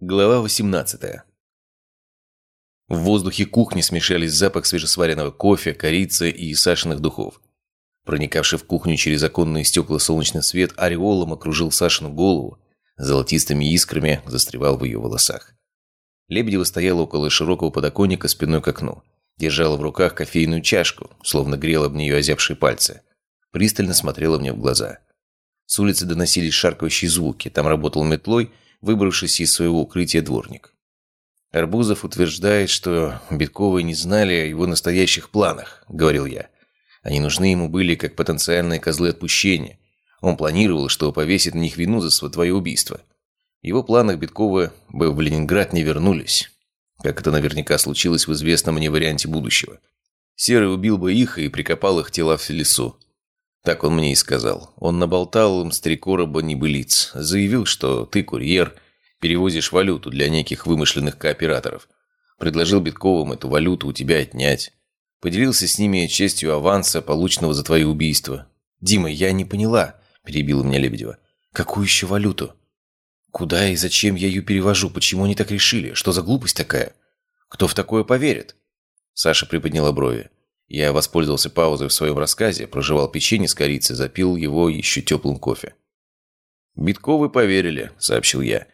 Глава 18 В воздухе кухни смешались запах свежесваренного кофе, корицы и Сашиных духов. Проникавший в кухню через оконные стекла солнечный свет ореолом окружил Сашину голову, золотистыми искрами застревал в ее волосах. Лебедева стояла около широкого подоконника спиной к окну. Держала в руках кофейную чашку, словно грела об нее озябшие пальцы. Пристально смотрела мне в глаза. С улицы доносились шаркающие звуки. Там работал метлой – выбравшись из своего укрытия дворник. Арбузов утверждает, что Битковы не знали о его настоящих планах, говорил я. Они нужны ему были как потенциальные козлы отпущения. Он планировал, что повесит на них вину за твое убийство. В его планах Биткова бы в Ленинград не вернулись, как это наверняка случилось в известном мне варианте будущего. Серый убил бы их и прикопал их тела в лесу. Так он мне и сказал. Он наболтал им с три короба небылиц. Заявил, что ты курьер, перевозишь валюту для неких вымышленных кооператоров. Предложил Битковым эту валюту у тебя отнять. Поделился с ними честью аванса, полученного за твои убийства. «Дима, я не поняла», – перебила меня Лебедева. «Какую еще валюту? Куда и зачем я ее перевожу? Почему они так решили? Что за глупость такая? Кто в такое поверит?» Саша приподняла брови. Я воспользовался паузой в своем рассказе, прожевал печенье с корицей, запил его еще теплым кофе. «Битковы поверили», — сообщил я.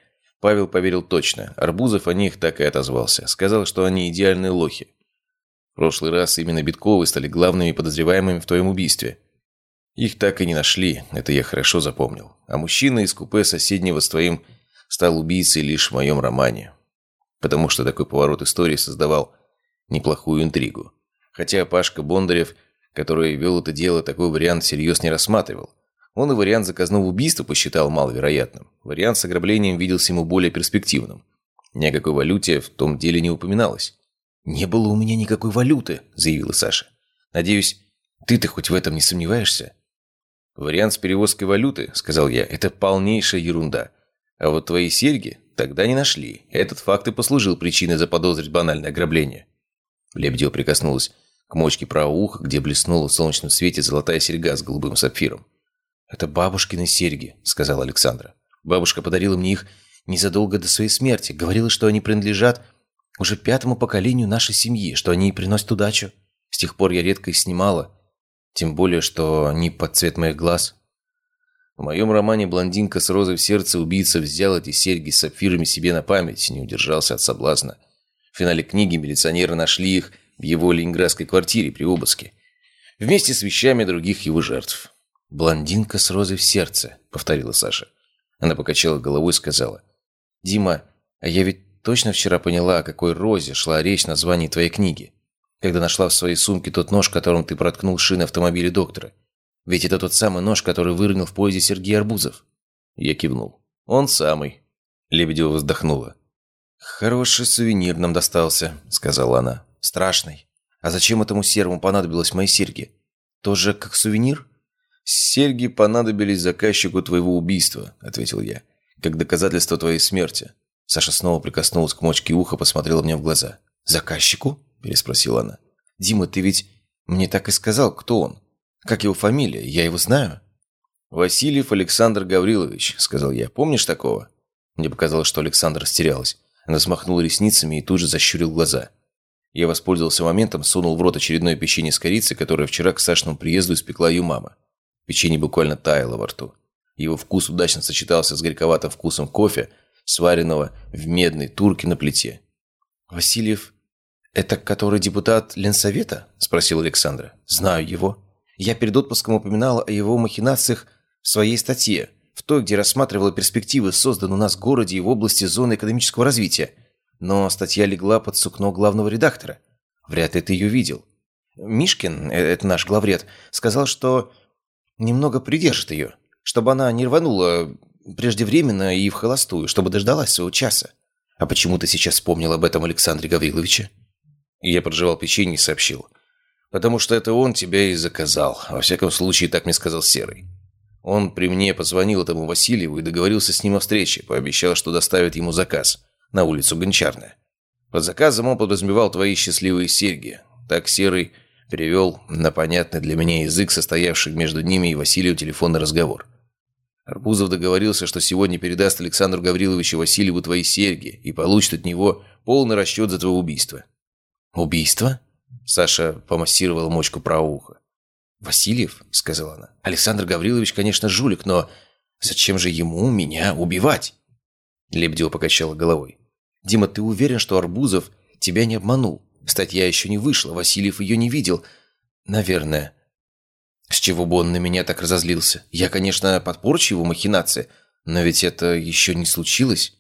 Павел поверил точно. Арбузов о них так и отозвался. Сказал, что они идеальные лохи. В прошлый раз именно Битковы стали главными подозреваемыми в твоем убийстве. Их так и не нашли, это я хорошо запомнил. А мужчина из купе соседнего с твоим стал убийцей лишь в моем романе. Потому что такой поворот истории создавал неплохую интригу. Хотя Пашка Бондарев, который вел это дело, такой вариант всерьез не рассматривал. Он и вариант заказного убийства посчитал маловероятным. Вариант с ограблением виделся ему более перспективным. Ни о какой валюте в том деле не упоминалось. «Не было у меня никакой валюты», – заявила Саша. «Надеюсь, ты-то хоть в этом не сомневаешься?» «Вариант с перевозкой валюты», – сказал я, – «это полнейшая ерунда. А вот твои серьги тогда не нашли. Этот факт и послужил причиной заподозрить банальное ограбление». Лебедева прикоснулась к мочке правого уха, где блеснула в солнечном свете золотая серьга с голубым сапфиром. «Это бабушкины серьги», — сказала Александра. «Бабушка подарила мне их незадолго до своей смерти. Говорила, что они принадлежат уже пятому поколению нашей семьи, что они приносят удачу. С тех пор я редко их снимала. Тем более, что они под цвет моих глаз». В моем романе «Блондинка с розой в сердце» убийца взял эти серьги с сапфирами себе на память, не удержался от соблазна. В финале книги милиционеры нашли их в его ленинградской квартире при обыске. Вместе с вещами других его жертв. «Блондинка с розой в сердце», — повторила Саша. Она покачала головой и сказала. «Дима, а я ведь точно вчера поняла, о какой розе шла речь на звании твоей книги, когда нашла в своей сумке тот нож, которым ты проткнул шины автомобиля доктора. Ведь это тот самый нож, который выронил в поезде Сергей Арбузов». Я кивнул. «Он самый». Лебедева вздохнула. «Хороший сувенир нам достался», — сказала она страшный. А зачем этому серому понадобилось мои серьги? Тоже как сувенир? «Серьги понадобились заказчику твоего убийства», — ответил я. «Как доказательство твоей смерти». Саша снова прикоснулась к мочке уха, посмотрела мне в глаза. «Заказчику?» – переспросила она. «Дима, ты ведь мне так и сказал, кто он. Как его фамилия? Я его знаю». «Васильев Александр Гаврилович», – сказал я. «Помнишь такого?» Мне показалось, что Александр растерялась. Она смахнула ресницами и тут же защурил глаза. Я воспользовался моментом, сунул в рот очередное печенье с корицей, которое вчера к Сашному приезду испекла ее мама. Печенье буквально таяло во рту. Его вкус удачно сочетался с горьковатым вкусом кофе, сваренного в медной турке на плите. «Васильев, это который депутат Ленсовета?» – спросил Александра. «Знаю его. Я перед отпуском упоминала о его махинациях в своей статье, в той, где рассматривала перспективы созданной у нас в городе и в области зоны экономического развития. Но статья легла под сукно главного редактора. Вряд ли ты ее видел. Мишкин, э, это наш главред, сказал, что немного придержит ее, чтобы она не рванула преждевременно и в холостую, чтобы дождалась своего часа. А почему ты сейчас вспомнил об этом Александре Гавриловиче? я проживал печенье и сообщил. Потому что это он тебя и заказал. Во всяком случае, так мне сказал Серый. Он при мне позвонил этому Васильеву и договорился с ним о встрече, пообещал, что доставит ему заказ на улицу Гончарная. Под заказом он подразумевал твои счастливые серьги. Так Серый перевел на понятный для меня язык, состоявший между ними и Василию телефонный разговор. Арбузов договорился, что сегодня передаст Александру Гавриловичу Васильеву твои серьги и получит от него полный расчет за твое убийство». «Убийство?» Саша помассировала мочку правого уха. «Васильев?» — сказала она. «Александр Гаврилович, конечно, жулик, но зачем же ему меня убивать?» Лебедева покачала головой. «Дима, ты уверен, что Арбузов тебя не обманул? Статья еще не вышла, Васильев ее не видел. Наверное. С чего бы он на меня так разозлился? Я, конечно, подпорчу его махинации, но ведь это еще не случилось».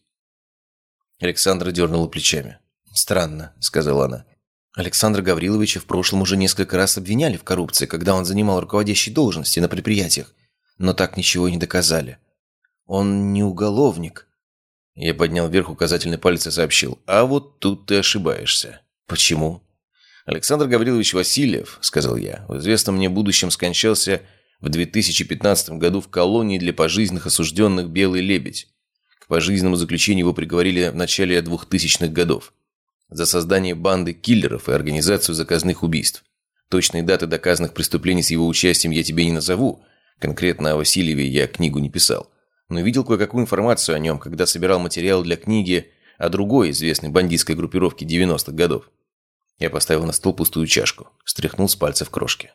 Александра дернула плечами. «Странно», — сказала она. Александра Гавриловича в прошлом уже несколько раз обвиняли в коррупции, когда он занимал руководящие должности на предприятиях, но так ничего и не доказали. Он не уголовник. Я поднял вверх указательный палец и сообщил, а вот тут ты ошибаешься. Почему? Александр Гаврилович Васильев, сказал я, в известном мне будущем скончался в 2015 году в колонии для пожизненных осужденных «Белый лебедь». К пожизненному заключению его приговорили в начале 2000-х годов за создание банды киллеров и организацию заказных убийств. Точные даты доказанных преступлений с его участием я тебе не назову. Конкретно о Васильеве я книгу не писал. Но видел кое-какую информацию о нем, когда собирал материал для книги о другой известной бандитской группировке 90-х годов. Я поставил на стол пустую чашку, стряхнул с пальцев крошки.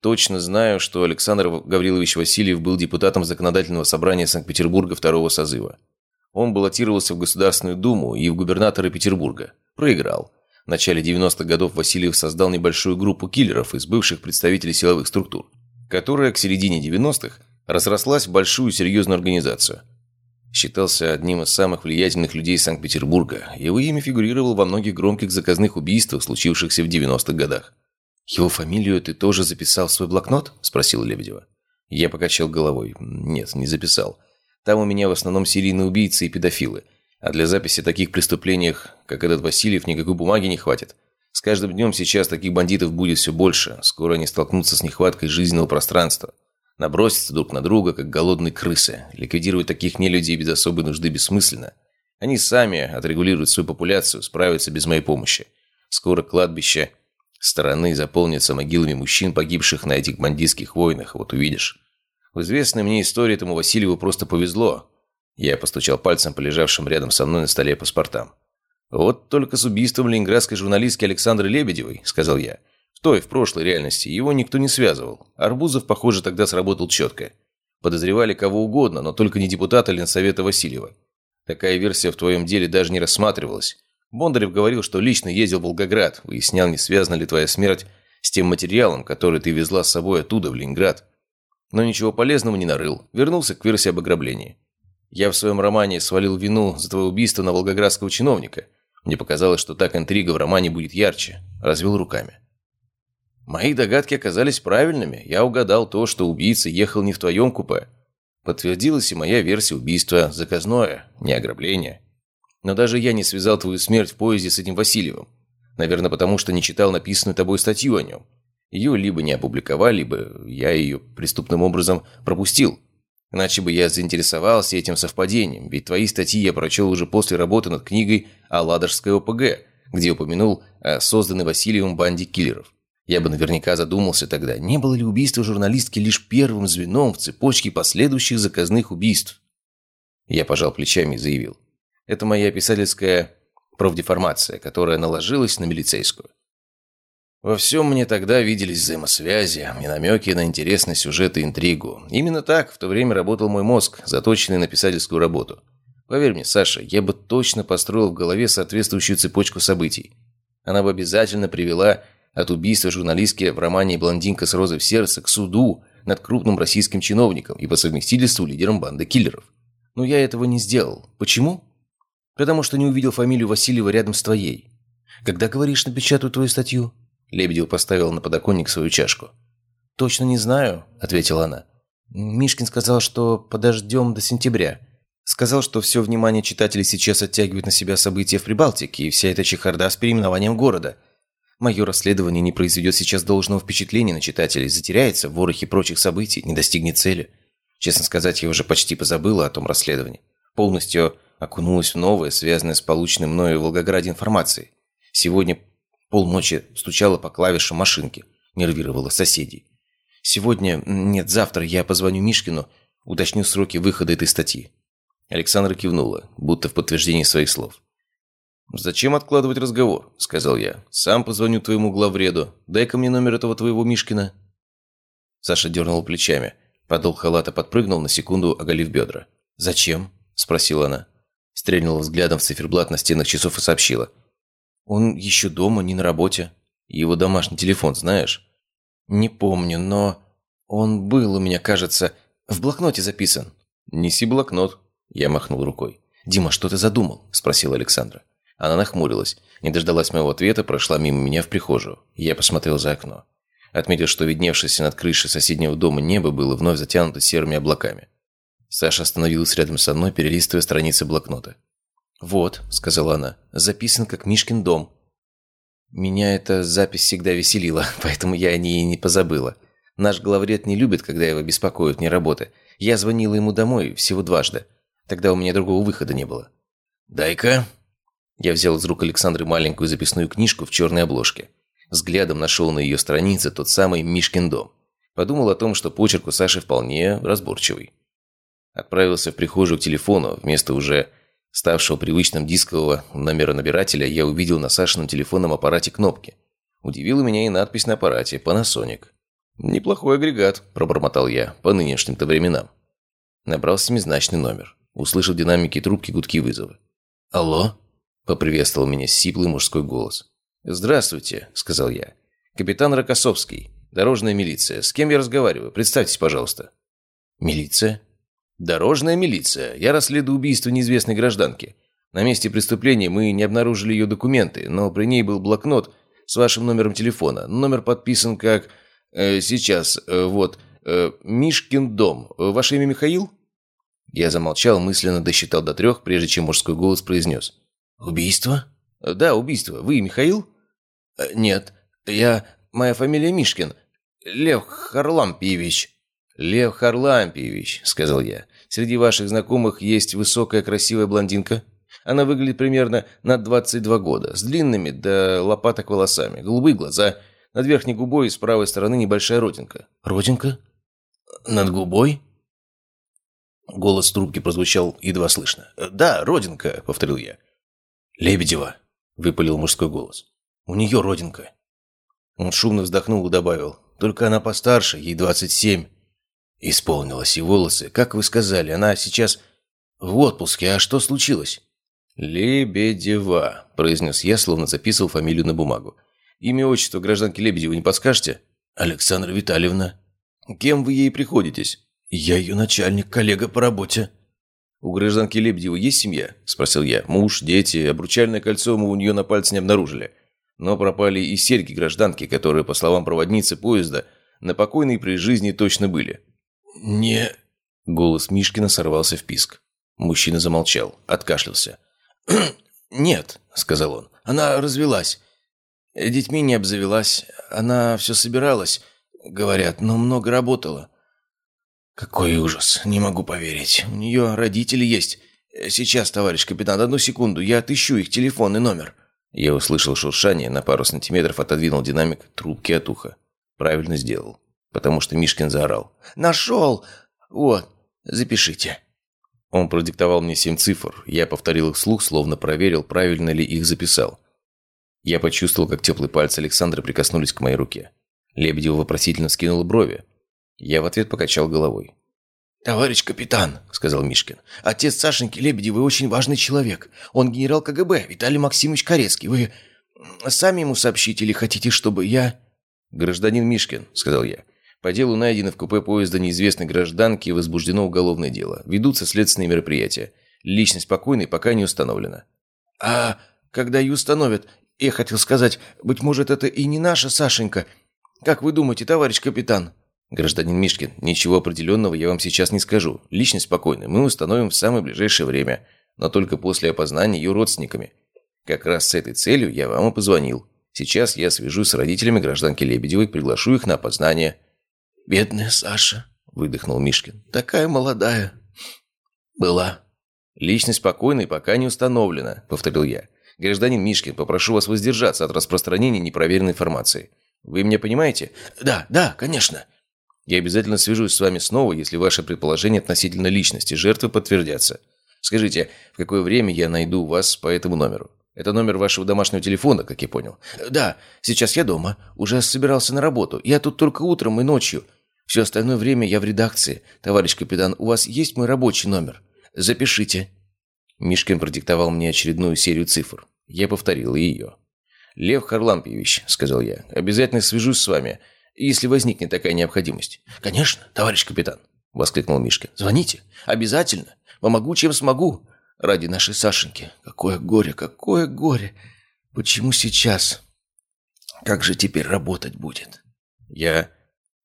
Точно знаю, что Александр Гаврилович Васильев был депутатом Законодательного собрания Санкт-Петербурга второго созыва. Он баллотировался в Государственную Думу и в губернаторы Петербурга. Проиграл. В начале 90-х годов Васильев создал небольшую группу киллеров из бывших представителей силовых структур, которая к середине 90-х разрослась в большую серьезную организацию. Считался одним из самых влиятельных людей Санкт-Петербурга. Его имя фигурировало во многих громких заказных убийствах, случившихся в 90-х годах. «Его фамилию ты тоже записал в свой блокнот?» – спросила Лебедева. Я покачал головой. «Нет, не записал. Там у меня в основном серийные убийцы и педофилы. А для записи таких преступлениях, как этот Васильев, никакой бумаги не хватит. С каждым днем сейчас таких бандитов будет все больше. Скоро они столкнутся с нехваткой жизненного пространства. Набросятся друг на друга, как голодные крысы. Ликвидировать таких нелюдей без особой нужды бессмысленно. Они сами отрегулируют свою популяцию, справятся без моей помощи. Скоро кладбище стороны заполнится могилами мужчин, погибших на этих бандитских войнах. Вот увидишь. В известной мне истории этому Васильеву просто повезло. Я постучал пальцем по лежавшим рядом со мной на столе паспортам. «Вот только с убийством ленинградской журналистки Александры Лебедевой», — сказал я. «В той, в прошлой реальности, его никто не связывал. Арбузов, похоже, тогда сработал четко. Подозревали кого угодно, но только не депутата Ленсовета Васильева. Такая версия в твоем деле даже не рассматривалась. Бондарев говорил, что лично ездил в Волгоград, выяснял, не связана ли твоя смерть с тем материалом, который ты везла с собой оттуда, в Ленинград но ничего полезного не нарыл. Вернулся к версии об ограблении. Я в своем романе свалил вину за твое убийство на волгоградского чиновника. Мне показалось, что так интрига в романе будет ярче. Развел руками. Мои догадки оказались правильными. Я угадал то, что убийца ехал не в твоем купе. Подтвердилась и моя версия убийства заказное, не ограбление. Но даже я не связал твою смерть в поезде с этим Васильевым. Наверное, потому что не читал написанную тобой статью о нем. Ее либо не опубликовали, либо я ее преступным образом пропустил. Иначе бы я заинтересовался этим совпадением, ведь твои статьи я прочел уже после работы над книгой о Ладожской ОПГ, где упомянул о созданной Васильевым банде киллеров. Я бы наверняка задумался тогда, не было ли убийство журналистки лишь первым звеном в цепочке последующих заказных убийств. Я пожал плечами и заявил. Это моя писательская профдеформация, которая наложилась на милицейскую. Во всем мне тогда виделись взаимосвязи и намеки на интересный сюжет и интригу. Именно так в то время работал мой мозг, заточенный на писательскую работу. Поверь мне, Саша, я бы точно построил в голове соответствующую цепочку событий. Она бы обязательно привела от убийства журналистки в романе «Блондинка с розой в сердце» к суду над крупным российским чиновником и по совместительству лидером банды киллеров. Но я этого не сделал. Почему? Потому что не увидел фамилию Васильева рядом с твоей. Когда, говоришь, напечатают твою статью? Лебедев поставил на подоконник свою чашку. «Точно не знаю», – ответила она. «Мишкин сказал, что подождем до сентября. Сказал, что все внимание читателей сейчас оттягивает на себя события в Прибалтике и вся эта чехарда с переименованием города. Мое расследование не произведет сейчас должного впечатления на читателей, затеряется в ворохе прочих событий, не достигнет цели. Честно сказать, я уже почти позабыла о том расследовании. Полностью окунулась в новое, связанное с полученной мною в Волгограде информацией. Сегодня Полночи стучала по клавишам машинки, нервировала соседей. «Сегодня, нет, завтра я позвоню Мишкину. Уточню сроки выхода этой статьи». Александра кивнула, будто в подтверждении своих слов. «Зачем откладывать разговор?» – сказал я. «Сам позвоню твоему главреду. Дай-ка мне номер этого твоего Мишкина». Саша дернул плечами. Подол халата подпрыгнул, на секунду оголив бедра. «Зачем?» – спросила она. Стрельнула взглядом в циферблат на стенах часов и сообщила. «Он еще дома, не на работе. Его домашний телефон знаешь?» «Не помню, но он был у меня, кажется, в блокноте записан». «Неси блокнот», – я махнул рукой. «Дима, что ты задумал?» – спросила Александра. Она нахмурилась, не дождалась моего ответа, прошла мимо меня в прихожую. Я посмотрел за окно. Отметил, что видневшееся над крышей соседнего дома небо было вновь затянуто серыми облаками. Саша остановилась рядом со мной, перелистывая страницы блокнота. «Вот», — сказала она, — «записан как Мишкин дом». Меня эта запись всегда веселила, поэтому я о ней не позабыла. Наш главред не любит, когда его беспокоят вне работы. Я звонила ему домой всего дважды. Тогда у меня другого выхода не было. «Дай-ка», я взял из рук Александры маленькую записную книжку в черной обложке. Взглядом нашел на ее странице тот самый Мишкин дом. Подумал о том, что почерк у Саши вполне разборчивый. Отправился в прихожую к телефону. Вместо уже ставшего привычным дискового номера набирателя я увидел на Сашином телефонном аппарате кнопки. Удивила меня и надпись на аппарате «Panasonic». «Неплохой агрегат», – пробормотал я, по нынешним-то временам. Набрал семизначный номер. Услышал динамики трубки гудки вызова. «Алло?» Поприветствовал меня сиплый мужской голос. «Здравствуйте», — сказал я. «Капитан Рокоссовский. Дорожная милиция. С кем я разговариваю? Представьтесь, пожалуйста». «Милиция?» «Дорожная милиция. Я расследую убийство неизвестной гражданки. На месте преступления мы не обнаружили ее документы, но при ней был блокнот с вашим номером телефона. Номер подписан как... Э, сейчас, э, вот... Э, Мишкин дом. Ваше имя Михаил?» Я замолчал, мысленно досчитал до трех, прежде чем мужской голос произнес. «Убийство?» «Да, убийство. Вы Михаил?» «Э, «Нет. Я... Моя фамилия Мишкин. Лев Харлампиевич». «Лев Харлампиевич», — сказал я. «Среди ваших знакомых есть высокая красивая блондинка. Она выглядит примерно на 22 года, с длинными до лопаток волосами, голубые глаза, над верхней губой с правой стороны небольшая родинка». «Родинка? Над губой?» Голос трубки прозвучал едва слышно. «Да, родинка», — повторил я. «Лебедева», — выпалил мужской голос. «У нее родинка». Он шумно вздохнул и добавил. «Только она постарше, ей 27». Исполнилось, и волосы, как вы сказали, она сейчас в отпуске. А что случилось?» «Лебедева», — произнес я, словно записывал фамилию на бумагу. «Имя, отчество гражданки Лебедевой не подскажете?» «Александра Витальевна». «Кем вы ей приходитесь?» «Я ее начальник, коллега по работе». «У гражданки Лебедевой есть семья?» – спросил я. «Муж, дети, обручальное кольцо мы у нее на пальце не обнаружили. Но пропали и серьги гражданки, которые, по словам проводницы поезда, на покойной при жизни точно были». «Не...» – голос Мишкина сорвался в писк. Мужчина замолчал, откашлялся. «Нет», – сказал он, – «она развелась. Детьми не обзавелась. Она все собиралась, говорят, но много работала. «Какой ужас! Не могу поверить. У нее родители есть. Сейчас, товарищ капитан, одну секунду, я отыщу их телефон и номер». Я услышал шуршание, на пару сантиметров отодвинул динамик трубки от уха. Правильно сделал, потому что Мишкин заорал. «Нашел! Вот, запишите». Он продиктовал мне семь цифр. Я повторил их вслух, словно проверил, правильно ли их записал. Я почувствовал, как теплые пальцы Александра прикоснулись к моей руке. Лебедева вопросительно скинула брови. Я в ответ покачал головой. «Товарищ капитан», — сказал Мишкин, — «отец Сашеньки Лебедевой очень важный человек. Он генерал КГБ, Виталий Максимович Корецкий. Вы сами ему сообщите или хотите, чтобы я...» «Гражданин Мишкин», — сказал я. «По делу найдено в купе поезда неизвестной гражданки возбуждено уголовное дело. Ведутся следственные мероприятия. Личность покойной пока не установлена». «А когда ее установят, я хотел сказать, быть может, это и не наша Сашенька. Как вы думаете, товарищ капитан?» «Гражданин Мишкин, ничего определенного я вам сейчас не скажу. Личность спокойная мы установим в самое ближайшее время, но только после опознания ее родственниками. Как раз с этой целью я вам и позвонил. Сейчас я свяжусь с родителями гражданки Лебедевой, приглашу их на опознание». «Бедная Саша», — выдохнул Мишкин. «Такая молодая. Была». «Личность спокойной пока не установлена», — повторил я. «Гражданин Мишкин, попрошу вас воздержаться от распространения непроверенной информации. Вы меня понимаете?» «Да, да, конечно». Я обязательно свяжусь с вами снова, если ваши предположения относительно личности жертвы подтвердятся. Скажите, в какое время я найду вас по этому номеру? Это номер вашего домашнего телефона, как я понял. Да, сейчас я дома. Уже собирался на работу. Я тут только утром и ночью. Все остальное время я в редакции. Товарищ капитан, у вас есть мой рабочий номер? Запишите. Мишкин продиктовал мне очередную серию цифр. Я повторил ее. «Лев Харлампьевич», — сказал я, — «обязательно свяжусь с вами, если возникнет такая необходимость». «Конечно, товарищ капитан», — воскликнул Мишка. «Звоните. Обязательно. Помогу, чем смогу. Ради нашей Сашеньки. Какое горе, какое горе. Почему сейчас? Как же теперь работать будет?» Я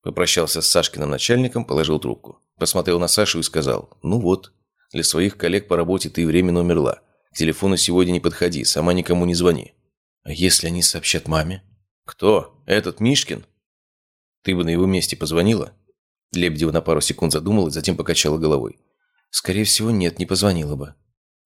попрощался с Сашкиным начальником, положил трубку. Посмотрел на Сашу и сказал, «Ну вот, для своих коллег по работе ты временно умерла. К телефону сегодня не подходи, сама никому не звони». «А если они сообщат маме?» «Кто? Этот Мишкин?» «Ты бы на его месте позвонила?» Лебедева на пару секунд задумалась, затем покачала головой. «Скорее всего, нет, не позвонила бы».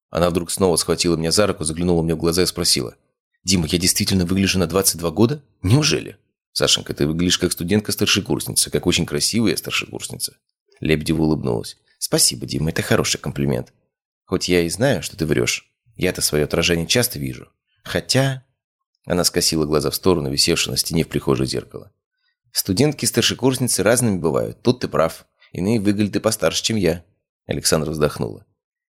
Она вдруг снова схватила меня за руку, заглянула мне в глаза и спросила. «Дима, я действительно выгляжу на 22 года? Неужели?» «Сашенька, ты выглядишь как студентка-старшекурсница, как очень красивая старшекурсница». Лебедева улыбнулась. «Спасибо, Дима, это хороший комплимент. Хоть я и знаю, что ты врешь. Я-то свое отражение часто вижу. Хотя...» Она скосила глаза в сторону, висевшего на стене в прихожей зеркало. «Студентки-старшекурсницы разными бывают. Тут ты прав. Иные выглядят и постарше, чем я». Александра вздохнула.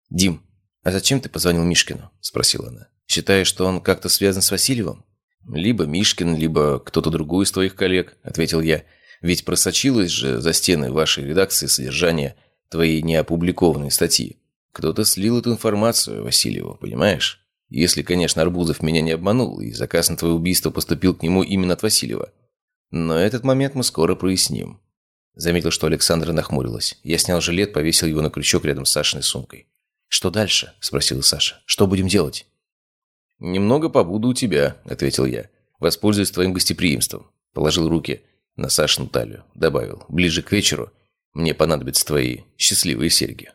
«Дим, а зачем ты позвонил Мишкину?» – спросила она. «Считаешь, что он как-то связан с Васильевым?» «Либо Мишкин, либо кто-то другой из твоих коллег», – ответил я. «Ведь просочилось же за стены вашей редакции содержание твоей неопубликованной статьи. Кто-то слил эту информацию Васильеву, понимаешь? Если, конечно, Арбузов меня не обманул, и заказ на твое убийство поступил к нему именно от Васильева. Но этот момент мы скоро проясним». Заметил, что Александра нахмурилась. Я снял жилет, повесил его на крючок рядом с Сашиной сумкой. «Что дальше?» – спросила Саша. «Что будем делать?» «Немного побуду у тебя», – ответил я. «Воспользуюсь твоим гостеприимством». Положил руки на Сашину талию. Добавил. «Ближе к вечеру мне понадобятся твои счастливые серьги».